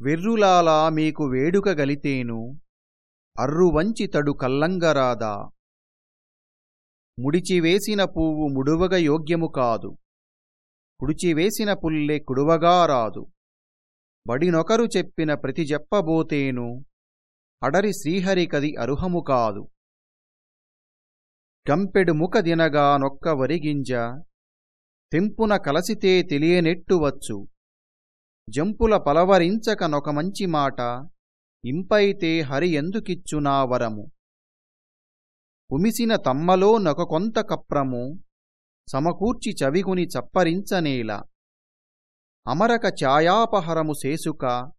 వెర్రులాలా మీకు వేడుక గలితేను అర్రువంచి తడు కల్లంగరాదా. ముడిచివేసిన పువ్వు ముడువగ యోగ్యము కాదు కుడిచివేసిన పుల్లె కుడువగా రాదు. బడినొకరు చెప్పిన ప్రతి చెప్పబోతేను అడరి శ్రీహరికది అరుహము కాదు. గంపెడు ముఖ దినగా నొక్క వరిగింజ తెంపున కలసితే తెలియనెట్టువచ్చు జంపుల పలవరించక నొక మంచి మాట ఇంపైతే హరి ఎందుకిచ్చునా వరము? పుమిసిన తమ్మలో నొక కొంత కప్రము సమకూర్చి చవిగుని చప్పరించనేల. అమరక ఛాయాపహరము సేసుక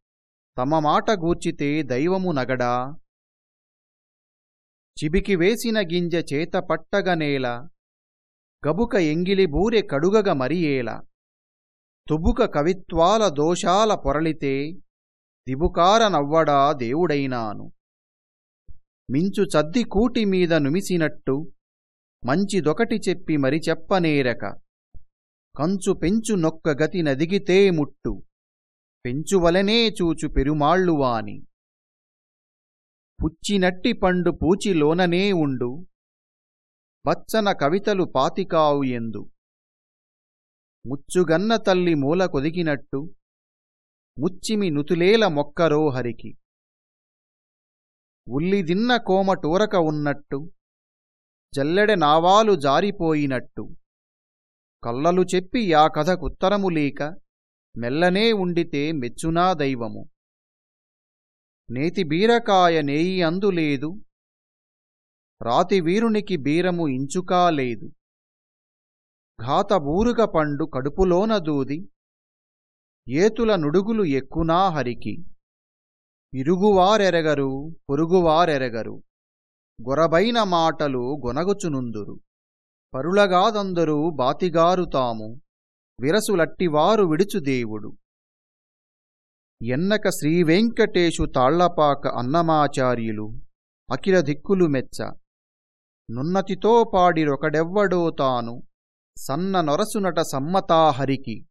తమ మాట గూర్చితే దైవము నగడా? చిబికి వేసిన గింజ చేత పట్టగనేల గబుక ఎంగిలి బూరె కడుగగ మరియేలా. తుబుక కవిత్వాల దోషాల పొరలితే దిబుకార నవ్వడా దేవుడైనాను. మించు చద్ది కూటి మీద నుమిసినట్టు మంచిదొకటి చెప్పి మరి చెప్పనేరక. కంచు పెంచు నొక్క గతి నదిగితే ముట్టు. పెంచువలనే చూచు పెరుమాళ్ళువాని పుచ్చినట్టి పండు పూచిలోననే ఉండు. బచ్చన కవితలు పాతికావు ఎందు. ముచ్చుగన్న తల్లి మూల కొదిగినట్టు ముచ్చిమి నుతులేల మొక్కరో హరికి. ఉల్లిదిన్న కోమ టూరక ఉన్నట్టు జల్లెడ నావాలు జారిపోయినట్టు కల్లలు చెప్పి ఆ కథకుత్తరము లేక మెల్లనే ఉండితే మెచ్చునా దైవము. నేతి బీరకాయ నేయి అందులేదు రాతి వీరునికి బీరము ఇంచుకా లేదు. ఘాతబూరుగ పండు కడుపులోన దూది ఏతుల నుడుగులు ఎక్కునా హరికి. ఇరుగువారెరగరు పొరుగువారెరగరు. గొరబైన మాటలు గొనగుచునుందురు. పరులగాదందరూ బాతిగారు తాము విరసులట్టివారు విడుచు దేవుడు. ఎన్నక శ్రీవెంకటేశు తాళ్ళపాక అన్నమాచార్యులు అఖిల దిక్కులు మెచ్చ. నున్నతితో పాడిరొకడెవ్వడో తాను సన్న నొరసునట సమ్మతాహరికి.